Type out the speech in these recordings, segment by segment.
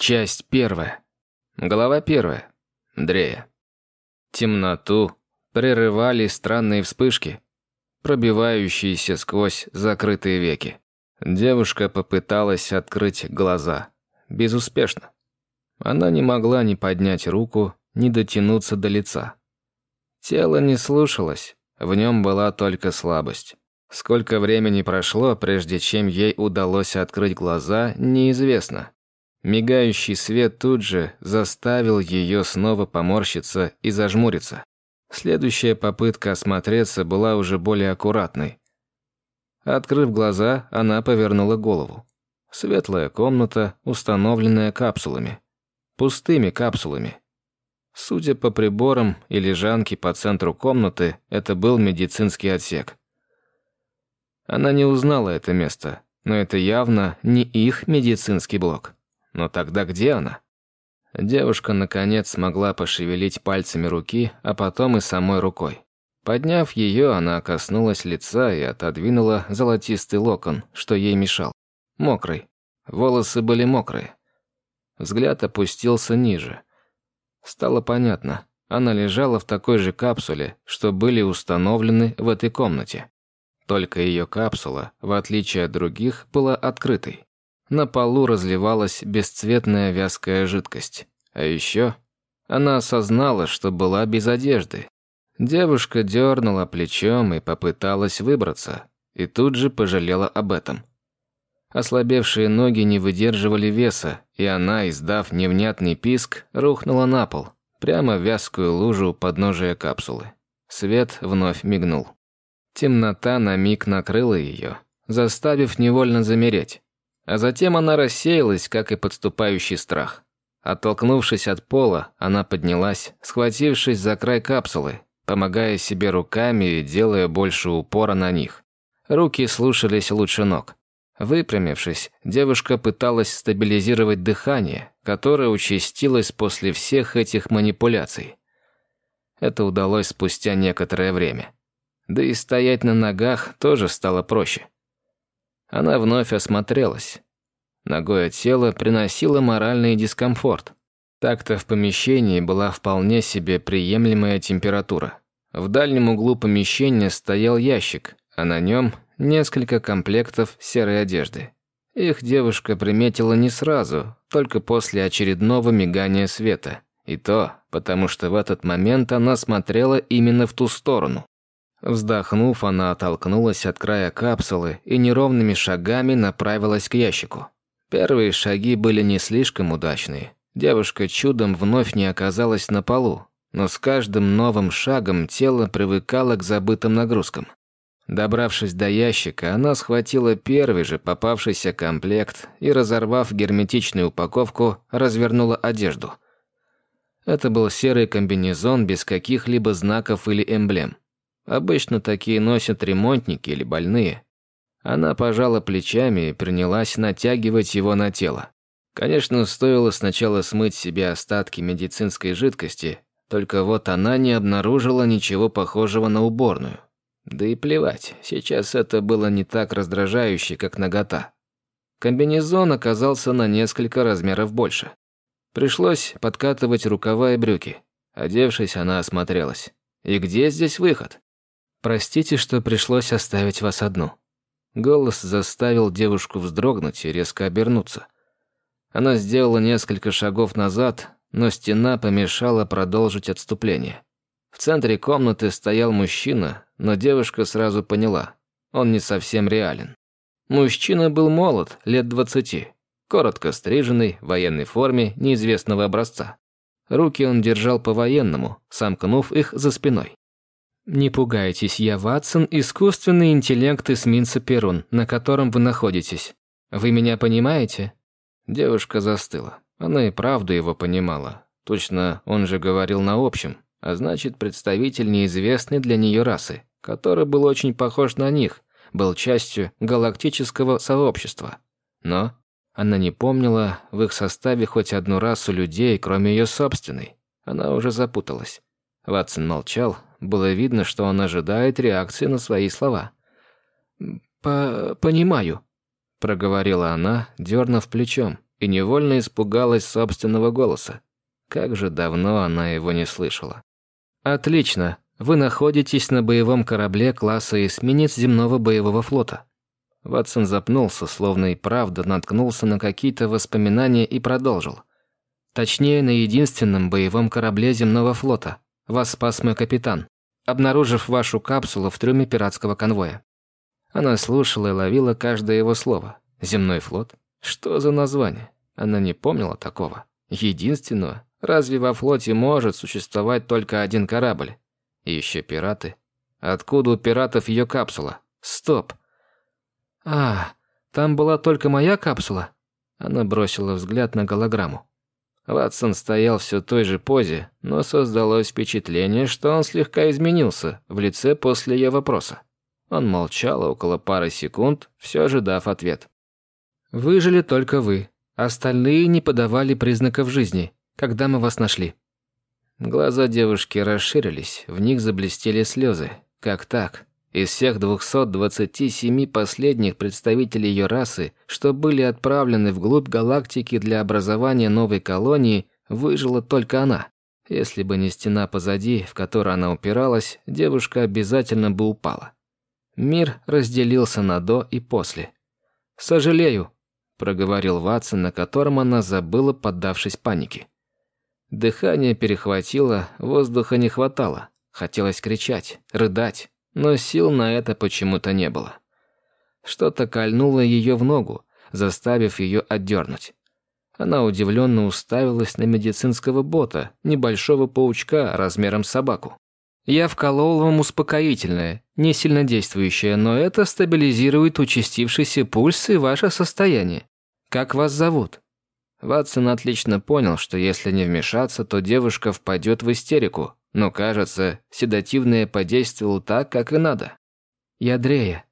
Часть первая. Глава первая. Дрея. Темноту прерывали странные вспышки, пробивающиеся сквозь закрытые веки. Девушка попыталась открыть глаза. Безуспешно. Она не могла ни поднять руку, ни дотянуться до лица. Тело не слушалось, в нем была только слабость. Сколько времени прошло, прежде чем ей удалось открыть глаза, неизвестно. Мигающий свет тут же заставил ее снова поморщиться и зажмуриться. Следующая попытка осмотреться была уже более аккуратной. Открыв глаза, она повернула голову. Светлая комната, установленная капсулами. Пустыми капсулами. Судя по приборам и лежанке по центру комнаты, это был медицинский отсек. Она не узнала это место, но это явно не их медицинский блок. Но тогда где она? Девушка, наконец, смогла пошевелить пальцами руки, а потом и самой рукой. Подняв ее, она коснулась лица и отодвинула золотистый локон, что ей мешал. Мокрый. Волосы были мокрые. Взгляд опустился ниже. Стало понятно. Она лежала в такой же капсуле, что были установлены в этой комнате. Только ее капсула, в отличие от других, была открытой. На полу разливалась бесцветная вязкая жидкость. А еще она осознала, что была без одежды. Девушка дернула плечом и попыталась выбраться, и тут же пожалела об этом. Ослабевшие ноги не выдерживали веса, и она, издав невнятный писк, рухнула на пол, прямо в вязкую лужу подножия капсулы. Свет вновь мигнул. Темнота на миг накрыла ее, заставив невольно замереть. А затем она рассеялась, как и подступающий страх. Оттолкнувшись от пола, она поднялась, схватившись за край капсулы, помогая себе руками и делая больше упора на них. Руки слушались лучше ног. Выпрямившись, девушка пыталась стабилизировать дыхание, которое участилось после всех этих манипуляций. Это удалось спустя некоторое время. Да и стоять на ногах тоже стало проще. Она вновь осмотрелась. Ногое тело приносило моральный дискомфорт. Так-то в помещении была вполне себе приемлемая температура. В дальнем углу помещения стоял ящик, а на нем несколько комплектов серой одежды. Их девушка приметила не сразу, только после очередного мигания света. И то, потому что в этот момент она смотрела именно в ту сторону. Вздохнув, она оттолкнулась от края капсулы и неровными шагами направилась к ящику. Первые шаги были не слишком удачные. Девушка чудом вновь не оказалась на полу, но с каждым новым шагом тело привыкало к забытым нагрузкам. Добравшись до ящика, она схватила первый же попавшийся комплект и, разорвав герметичную упаковку, развернула одежду. Это был серый комбинезон без каких-либо знаков или эмблем. Обычно такие носят ремонтники или больные. Она пожала плечами и принялась натягивать его на тело. Конечно, стоило сначала смыть себе остатки медицинской жидкости, только вот она не обнаружила ничего похожего на уборную. Да и плевать, сейчас это было не так раздражающе, как нагота. Комбинезон оказался на несколько размеров больше. Пришлось подкатывать рукава и брюки. Одевшись, она осмотрелась. И где здесь выход? Простите, что пришлось оставить вас одну». Голос заставил девушку вздрогнуть и резко обернуться. Она сделала несколько шагов назад, но стена помешала продолжить отступление. В центре комнаты стоял мужчина, но девушка сразу поняла, он не совсем реален. Мужчина был молод, лет двадцати, коротко стриженный, в военной форме неизвестного образца. Руки он держал по-военному, сомкнув их за спиной. Не пугайтесь, я Ватсон, искусственный интеллект эсминца Перун, на котором вы находитесь. Вы меня понимаете?» Девушка застыла. Она и правду его понимала. Точно он же говорил на общем, а значит, представитель неизвестной для нее расы, который был очень похож на них, был частью галактического сообщества. Но она не помнила в их составе хоть одну расу людей, кроме ее собственной. Она уже запуталась. Ватсон молчал, было видно, что он ожидает реакции на свои слова. «По... понимаю», — проговорила она, дернув плечом, и невольно испугалась собственного голоса. Как же давно она его не слышала. «Отлично. Вы находитесь на боевом корабле класса эсминец земного боевого флота». Ватсон запнулся, словно и правда наткнулся на какие-то воспоминания и продолжил. «Точнее, на единственном боевом корабле земного флота. Вас спас мой капитан, обнаружив вашу капсулу в трюме пиратского конвоя». Она слушала и ловила каждое его слово. «Земной флот? Что за название?» Она не помнила такого. Единственного. Разве во флоте может существовать только один корабль? И еще пираты. Откуда у пиратов ее капсула? Стоп. А, там была только моя капсула? Она бросила взгляд на голограмму. Ватсон стоял все той же позе, но создалось впечатление, что он слегка изменился в лице после ее вопроса. Он молчал около пары секунд, все же дав ответ. «Выжили только вы. Остальные не подавали признаков жизни, когда мы вас нашли». Глаза девушки расширились, в них заблестели слезы. Как так? Из всех 227 последних представителей ее расы, что были отправлены вглубь галактики для образования новой колонии, выжила только она. Если бы не стена позади, в которой она упиралась, девушка обязательно бы упала. Мир разделился на «до» и «после». «Сожалею», проговорил Ватсон, на котором она забыла, поддавшись панике. Дыхание перехватило, воздуха не хватало. Хотелось кричать, рыдать, но сил на это почему-то не было. Что-то кольнуло ее в ногу, заставив ее отдернуть. Она удивленно уставилась на медицинского бота, небольшого паучка размером с собаку. «Я вколол вам успокоительное, не сильно действующее, но это стабилизирует участившийся пульс и ваше состояние. Как вас зовут?» Ватсон отлично понял, что если не вмешаться, то девушка впадет в истерику, но, кажется, седативное подействовало так, как и надо. «Я Дрея».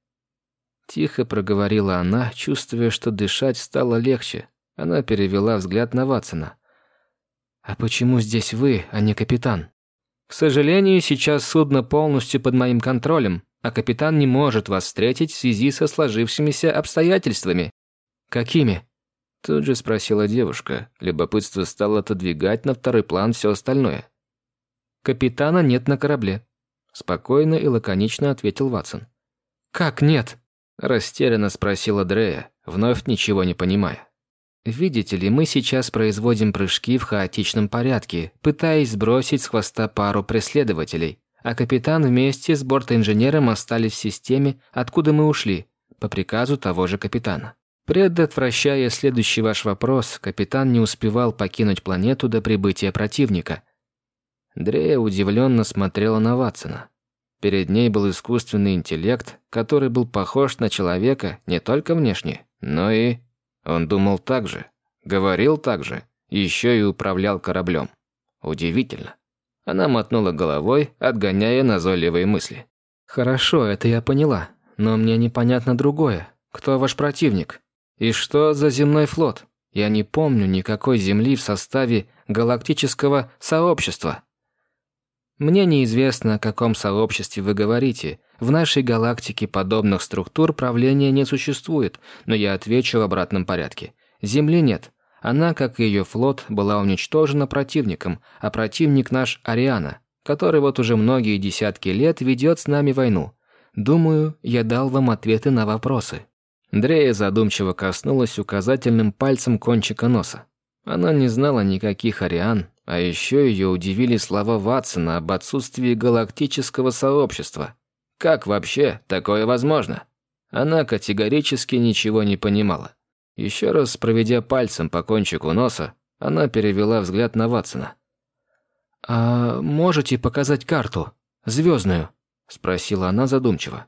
Тихо проговорила она, чувствуя, что дышать стало легче. Она перевела взгляд на Ватсона. «А почему здесь вы, а не капитан?» К сожалению, сейчас судно полностью под моим контролем, а капитан не может вас встретить в связи со сложившимися обстоятельствами. Какими? Тут же спросила девушка. Любопытство стало отодвигать на второй план все остальное. Капитана нет на корабле. Спокойно и лаконично ответил Ватсон. Как нет? Растерянно спросила Дрея, вновь ничего не понимая. Видите ли, мы сейчас производим прыжки в хаотичном порядке, пытаясь сбросить с хвоста пару преследователей, а капитан вместе с бортинженером остались в системе, откуда мы ушли, по приказу того же капитана. Предотвращая следующий ваш вопрос, капитан не успевал покинуть планету до прибытия противника. Дрея удивленно смотрела на Ватсона. Перед ней был искусственный интеллект, который был похож на человека не только внешне, но и он думал так же, говорил так же, еще и управлял кораблем. Удивительно. Она мотнула головой, отгоняя назойливые мысли. «Хорошо, это я поняла, но мне непонятно другое. Кто ваш противник? И что за земной флот? Я не помню никакой земли в составе галактического сообщества». «Мне неизвестно, о каком сообществе вы говорите, в нашей галактике подобных структур правления не существует, но я отвечу в обратном порядке. Земли нет. Она, как и ее флот, была уничтожена противником, а противник наш Ариана, который вот уже многие десятки лет ведет с нами войну. Думаю, я дал вам ответы на вопросы». Дрея задумчиво коснулась указательным пальцем кончика носа. Она не знала никаких Ариан, а еще ее удивили слова Ватсона об отсутствии галактического сообщества, как вообще такое возможно? Она категорически ничего не понимала. Еще раз проведя пальцем по кончику носа, она перевела взгляд на Ватсона. «А можете показать карту? Звездную?» – спросила она задумчиво.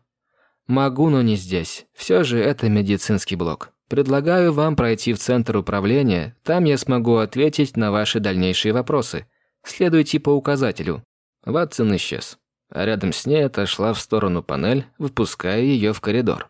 «Могу, но не здесь. Все же это медицинский блок. Предлагаю вам пройти в центр управления, там я смогу ответить на ваши дальнейшие вопросы. Следуйте по указателю». Ватсон исчез а рядом с ней отошла в сторону панель, выпуская ее в коридор.